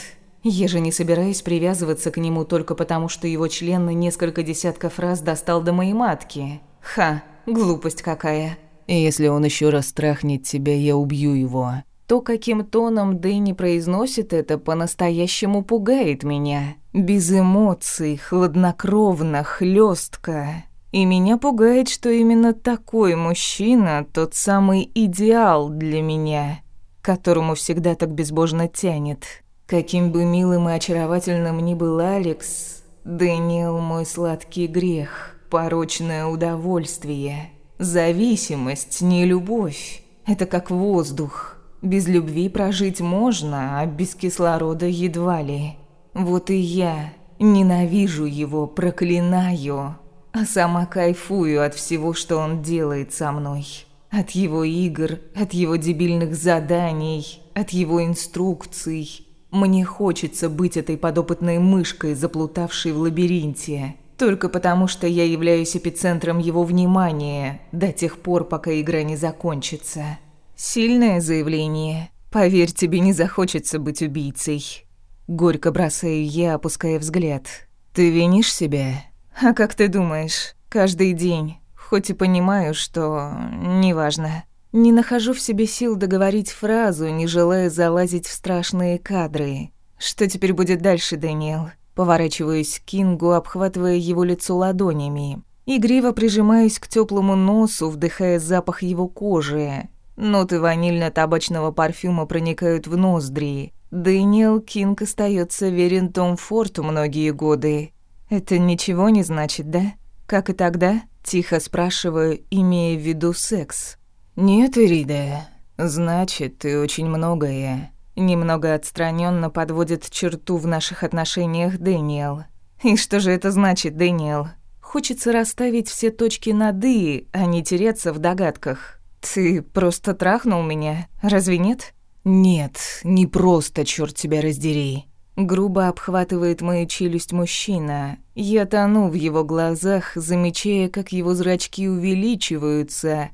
S1: я же не собираюсь привязываться к нему только потому, что его член на несколько десятков раз достал до моей матки. Ха, глупость какая!» «Если он еще раз трахнет тебя, я убью его». То, каким тоном Дэнни произносит это, по-настоящему пугает меня. Без эмоций, хладнокровно, хлестко. И меня пугает, что именно такой мужчина — тот самый идеал для меня, которому всегда так безбожно тянет. Каким бы милым и очаровательным ни был Алекс, Дэниел — мой сладкий грех, порочное удовольствие, зависимость, не любовь. Это как воздух. Без любви прожить можно, а без кислорода едва ли. Вот и я ненавижу его, проклинаю а сама кайфую от всего, что он делает со мной. От его игр, от его дебильных заданий, от его инструкций. Мне хочется быть этой подопытной мышкой, заплутавшей в лабиринте. Только потому, что я являюсь эпицентром его внимания до тех пор, пока игра не закончится. Сильное заявление. Поверь, тебе не захочется быть убийцей. Горько бросаю я, опуская взгляд. Ты винишь себя? А как ты думаешь, каждый день, хоть и понимаю, что неважно. Не нахожу в себе сил договорить фразу, не желая залазить в страшные кадры. Что теперь будет дальше, Дэниел? Поворачиваюсь к Кингу, обхватывая его лицо ладонями. Игриво прижимаюсь к теплому носу, вдыхая запах его кожи. Ноты ванильно-табачного парфюма проникают в ноздри. Дэниел Кинг остается верен Tom Ford у многие годы. Это ничего не значит, да? Как и тогда? Тихо спрашиваю, имея в виду секс. Нет, Ирида. Значит, ты очень многое. Немного отстраненно подводит черту в наших отношениях Дэниел. И что же это значит, Дэниел? Хочется расставить все точки над «и», а не теряться в догадках. Ты просто трахнул меня, разве нет? Нет, не просто, черт тебя раздери. Грубо обхватывает мою челюсть мужчина. Я тону в его глазах, замечая, как его зрачки увеличиваются,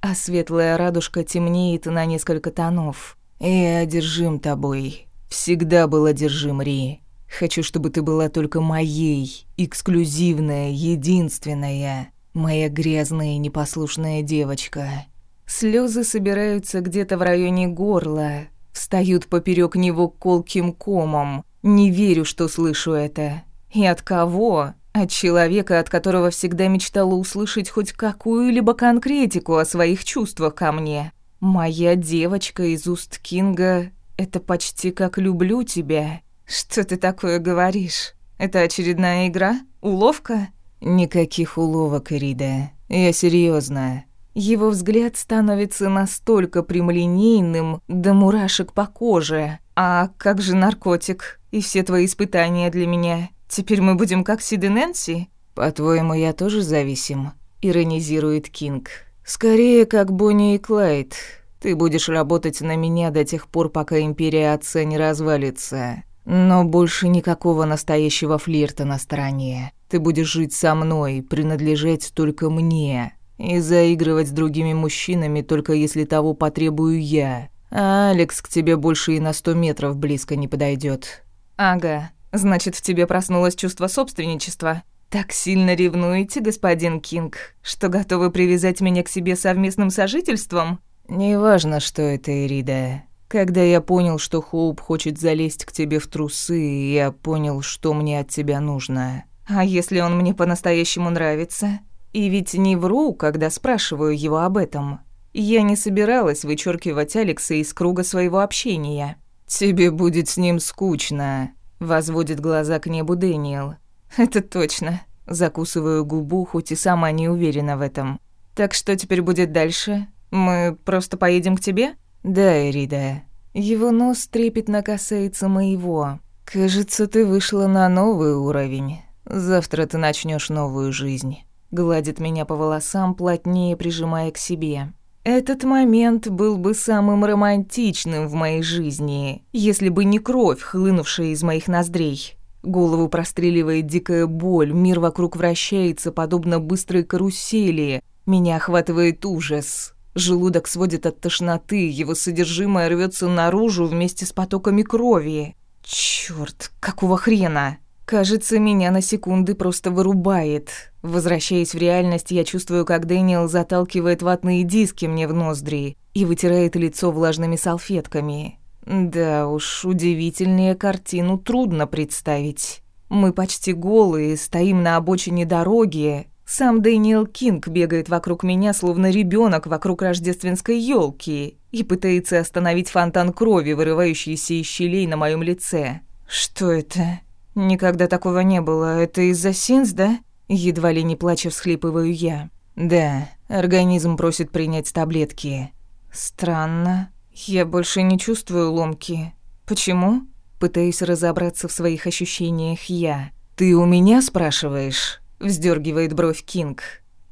S1: а светлая радужка темнеет на несколько тонов. «Я одержим тобой. Всегда был одержим, Ри. Хочу, чтобы ты была только моей, эксклюзивная, единственная, моя грязная и непослушная девочка». Слезы собираются где-то в районе горла, встают поперек него колким комом. Не верю, что слышу это.
S2: И от кого? От человека, от которого всегда мечтала услышать хоть какую-либо конкретику о своих чувствах ко мне. Моя девочка из уст Кинга — это почти как «люблю тебя». Что ты такое говоришь? Это очередная игра? Уловка?
S1: Никаких уловок, Рида. Я серьезно.
S2: Его взгляд становится настолько прямолинейным, до мурашек по коже. А как же наркотик и все твои испытания для меня? Теперь мы будем как Сид Нэнси?
S1: По-твоему, я тоже зависим? Иронизирует Кинг. Скорее, как Бонни и Клайд. Ты будешь работать на меня до тех пор, пока империя отца не развалится. Но больше никакого настоящего флирта на стороне. Ты будешь жить со мной, принадлежать только мне. И заигрывать с другими мужчинами только если того потребую я. А Алекс к тебе больше и на сто метров близко не подойдет.
S2: Ага, значит, в тебе проснулось чувство собственничества. Так сильно ревнуете, господин Кинг, что готовы привязать меня к себе совместным сожительством?
S1: Неважно, что это, Ирида. Когда я понял, что Хоуп хочет залезть к тебе в трусы, я понял, что мне от тебя нужно.
S2: А если он мне по-настоящему нравится? И ведь не вру, когда спрашиваю его об этом. Я не собиралась вычеркивать Алекса из круга своего общения.
S1: «Тебе будет с ним скучно», — возводит глаза к небу Дэниел.
S2: «Это точно». Закусываю губу, хоть и сама не уверена в этом. «Так что теперь будет дальше? Мы просто поедем к тебе?»
S1: «Да, Эрида». Его нос трепетно касается моего. «Кажется, ты вышла на новый уровень. Завтра ты начнешь новую жизнь» гладит меня по волосам, плотнее прижимая к себе.
S2: Этот момент был бы самым романтичным в моей жизни, если бы не кровь, хлынувшая из моих ноздрей. Голову простреливает дикая боль, мир вокруг вращается, подобно быстрой карусели. Меня охватывает ужас. Желудок сводит от тошноты, его содержимое рвется наружу вместе с потоками крови. Черт, какого хрена? Кажется, меня на секунды просто вырубает. Возвращаясь в реальность, я чувствую, как Дэниел заталкивает ватные диски мне в ноздри и вытирает лицо влажными салфетками. Да уж, удивительнее картину трудно представить. Мы почти голые, стоим на обочине дороги. Сам Дэниел Кинг бегает вокруг меня, словно ребенок вокруг рождественской елки, и пытается остановить фонтан крови, вырывающийся из щелей на моем лице. Что это? «Никогда такого не было. Это из-за Синс, да?» Едва ли не плача всхлипываю я.
S1: «Да, организм просит принять таблетки».
S2: «Странно. Я больше не чувствую ломки. Почему?» Пытаюсь разобраться в своих ощущениях я.
S1: «Ты у меня спрашиваешь?» Вздергивает бровь Кинг.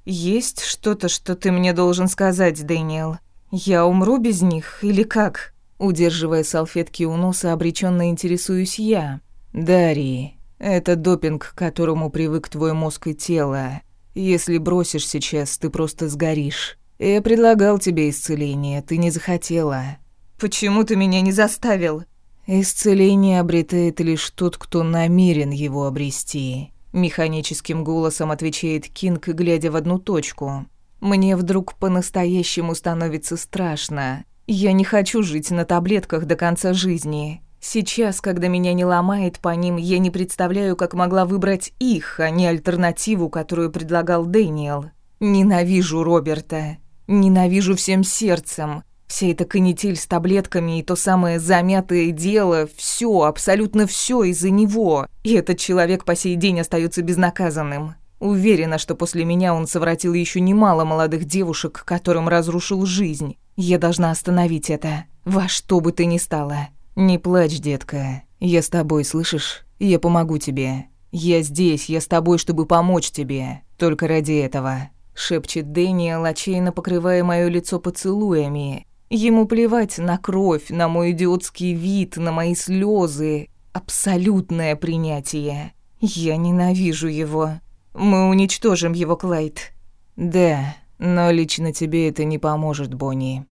S2: «Есть что-то, что ты мне должен сказать, Дэниел? Я умру без них или как?» Удерживая салфетки у носа, обреченно интересуюсь я.
S1: Дари, это допинг, к которому привык твой мозг и тело. Если бросишь сейчас, ты просто сгоришь. Я предлагал тебе исцеление, ты не захотела.
S2: Почему ты меня не заставил?
S1: Исцеление обретает лишь тот, кто намерен его обрести. Механическим голосом отвечает Кинг, глядя в одну точку. Мне вдруг по-настоящему становится страшно. Я не хочу жить на таблетках до конца жизни. Сейчас, когда меня не ломает по ним, я не представляю, как могла выбрать их, а не альтернативу, которую предлагал Дэниел. Ненавижу Роберта. Ненавижу всем сердцем. Вся эта канитель с таблетками и то самое замятое дело, все, абсолютно все из-за него. И этот человек по сей день остается безнаказанным. Уверена, что после меня он совратил еще немало молодых девушек, которым разрушил жизнь. Я должна остановить это. Во что бы ты ни стала. «Не плачь, детка. Я с тобой, слышишь? Я помогу тебе. Я здесь, я с тобой, чтобы помочь тебе. Только ради этого». Шепчет Дэниел, отчаянно покрывая мое лицо поцелуями. Ему плевать на кровь, на мой идиотский вид, на мои слезы. Абсолютное принятие. Я ненавижу его. Мы уничтожим его, Клайд. Да, но лично тебе это не поможет, Бонни.